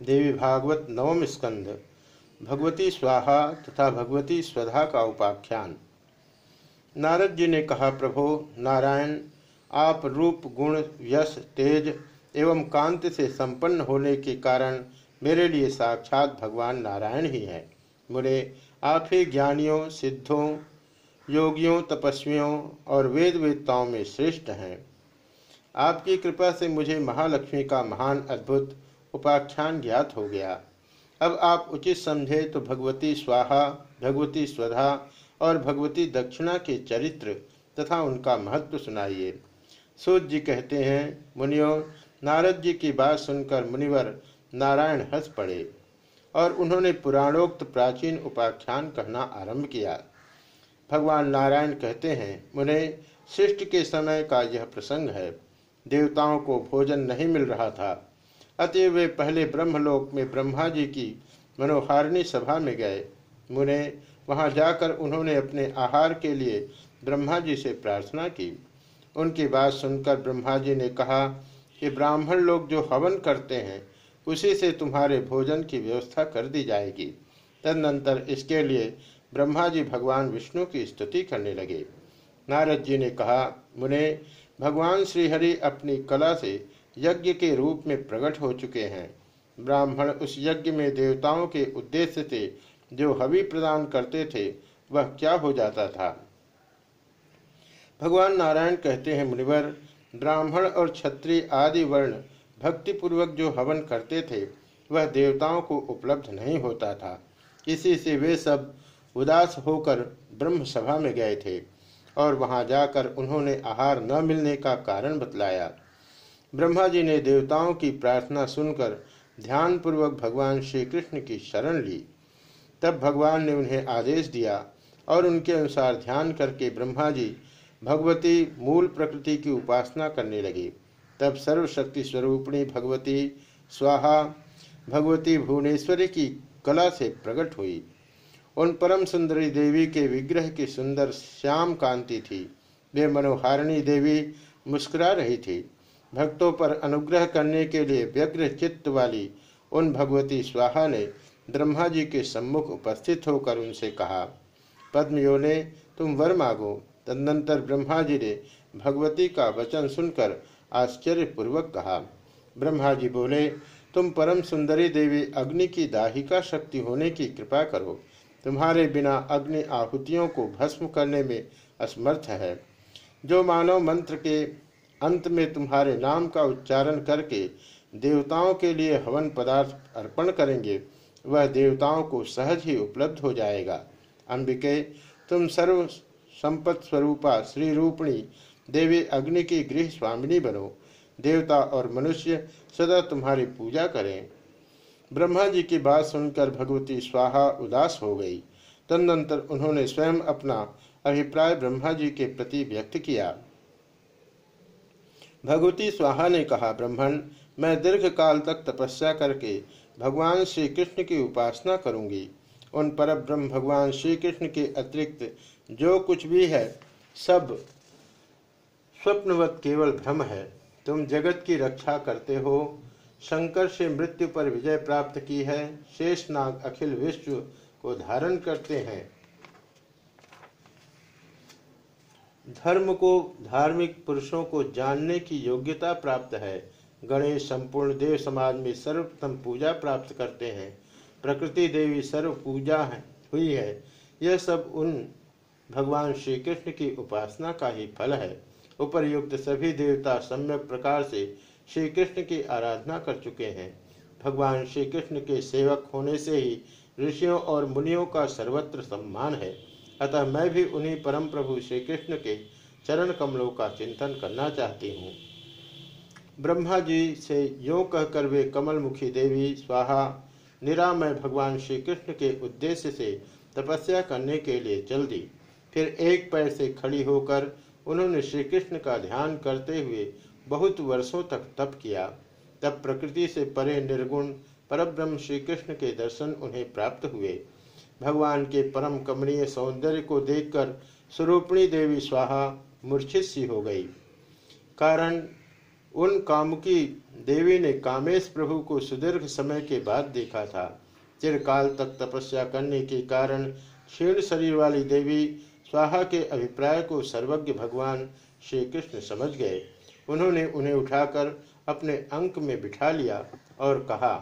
देवी भागवत नवम स्कंध, भगवती स्वाहा तथा भगवती स्वधा का उपाख्यान। नारद जी ने कहा, प्रभो, नारायण, आप रूप, गुण, यश, तेज एवं कांति से संपन्न होने के कारण मेरे लिए साक्षात भगवान नारायण ही हैं। मुरे आप ही ज्ञानियों, सिद्धों, योगियों, तपस्वियों और वेद वेदताओं में श्रेष्ठ हैं। आपकी कृपा से मुझे महालक्ष्मी का महान अद्भुत उपाख्यान ज्ञात हो गया। अब आप उचित समझे तो भगवती स्वाहा, भगवती स्वधा और भगवती दक्षिणा के चरित्र तथा उनका महत्व सुनाइए। सूर्य जी कहते हैं, मुनियों, नारद जी की बात सुनकर मुनिवर नारायण हंस पड़े और उन्होंने पुराणोक्त प्राचीन उपाख्यान कहना आरंभ किया। भगवान नारायण कहते हैं, मुने सृष्टि के समय का यह प्रसंग है। देवताओं को भोजन नहीं मिल रहा था। अतः वे पहले ब्रह्मलोक में ब्रह्मा जी की मनोहारिणी सभा में गए। मुने, वहाँ जाकर उन्होंने अपने आहार के लिए ब्रह्मा जी से प्रार्थना की। उनकी बात सुनकर ब्रह्मा जी ने कहा कि ब्राह्मण लोग, जो हवन करते हैं, उसी से तुम्हारे भोजन की व्यवस्था कर दी जाएगी। तदनंतर इसके लिए ब्रह्मा जी भगवान विष्णु की स्तुति करने लगे। नारद जी ने कहा, मुने, भगवान श्रीहरि अपनी कला से यज्ञ के रूप में प्रकट हो चुके हैं। ब्राह्मण उस यज्ञ में देवताओं के उद्देश्य से जो हवि प्रदान करते थे, वह क्या हो जाता था? भगवान नारायण कहते हैं, मुनिवर, ब्राह्मण और क्षत्रिय आदि वर्ण भक्तिपूर्वक जो हवन करते थे, वह देवताओं को उपलब्ध नहीं होता था। इसी से वे सब उदास होकर ब्रह्म सभा में गए थे और वहाँ जाकर उन्होंने आहार न मिलने का कारण बतलाया। ब्रह्मा जी ने देवताओं की प्रार्थना सुनकर ध्यानपूर्वक भगवान श्री कृष्ण की शरण ली। तब भगवान ने उन्हें आदेश दिया और उनके अनुसार ध्यान करके ब्रह्मा जी भगवती मूल प्रकृति की उपासना करने लगे। तब सर्वशक्ति स्वरूपणी भगवती स्वाहा भगवती भुवनेश्वरी की कला से प्रकट हुई। उन परम सुंदरी देवी के विग्रह की सुंदर श्याम कांति थी। वे मनोहारिणी देवी मुस्कुरा रही थी। भक्तों पर अनुग्रह करने के लिए व्यग्र चित्त वाली उन भगवती स्वाहा ने ब्रह्मा जी के सम्मुख उपस्थित होकर उनसे कहा पद्मयो ने तुम वर मांगो। तदनंतर ब्रह्मा जी ने भगवती का वचन सुनकर आश्चर्यपूर्वक कहा, ब्रह्मा जी बोले, तुम परम सुंदरी देवी अग्नि की दाहिका शक्ति होने की कृपा करो। तुम्हारे बिना अग्नि आहुतियों को भस्म करने में असमर्थ है। जो मानव मंत्र के अंत में तुम्हारे नाम का उच्चारण करके देवताओं के लिए हवन पदार्थ अर्पण करेंगे। वह देवताओं को सहज ही उपलब्ध हो जाएगा। अंबिके, तुम सर्व संपत स्वरूपा श्री रूपणी देवी अग्नि की गृह स्वामिनी बनो। देवता और मनुष्य सदा तुम्हारी पूजा करें। ब्रह्मा जी की बात सुनकर भगवती स्वाहा उदास हो गई। तदनंतर उन्होंने स्वयं अपना अभिप्राय ब्रह्मा जी के प्रति व्यक्त किया। भगवती स्वाहा ने कहा, ब्रह्मण, मैं दीर्घ काल तक तपस्या करके भगवान श्री कृष्ण की उपासना करूँगी। उन पर ब्रह्म भगवान श्री कृष्ण के अतिरिक्त जो कुछ भी है, सब स्वप्नवत केवल भ्रम है। तुम जगत की रक्षा करते हो। शंकर से मृत्यु पर विजय प्राप्त की है। शेष नाग अखिल विश्व को धारण करते हैं। धर्म को, धार्मिक पुरुषों को जानने की योग्यता प्राप्त है। गणेश संपूर्ण देव समाज में सर्वप्रथम पूजा प्राप्त करते हैं। प्रकृति देवी सर्व पूजा है, हुई है। यह सब उन भगवान श्री कृष्ण की उपासना का ही फल है। उपर्युक्त सभी देवता सम्यक प्रकार से श्री कृष्ण की आराधना कर चुके हैं। भगवान श्री कृष्ण के सेवक होने से ही ऋषियों और मुनियों का सर्वत्र सम्मान है। अतः मैं भी उन्हीं परम प्रभु श्री कृष्ण के चरण कमलों का चिंतन करना चाहती हूँ। ब्रह्मा जी से यो कहकर वे कमलमुखी देवी, स्वाहा, निरामय भगवान श्री कृष्ण के उद्देश्य से तपस्या करने के लिए चल दी। फिर एक पैर से खड़ी होकर उन्होंने श्री कृष्ण का ध्यान करते हुए बहुत वर्षों तक तप किया। तब प्रकृति से परे निर्गुण परब्रह्म श्री कृष्ण के दर्शन उन्हें प्राप्त हुए। भगवान के परम कमनीय सौंदर्य को देखकर स्वरूपणी देवी स्वाहा मूर्छित सी हो गई। कारण उन कामुकी देवी ने कामेश प्रभु को सुदीर्घ समय के बाद देखा था। चिरकाल तक तपस्या करने के कारण क्षीण शरीर वाली देवी स्वाहा के अभिप्राय को सर्वज्ञ भगवान श्री कृष्ण समझ गए। उन्होंने उन्हें उठाकर अपने अंक में बिठा लिया और कहा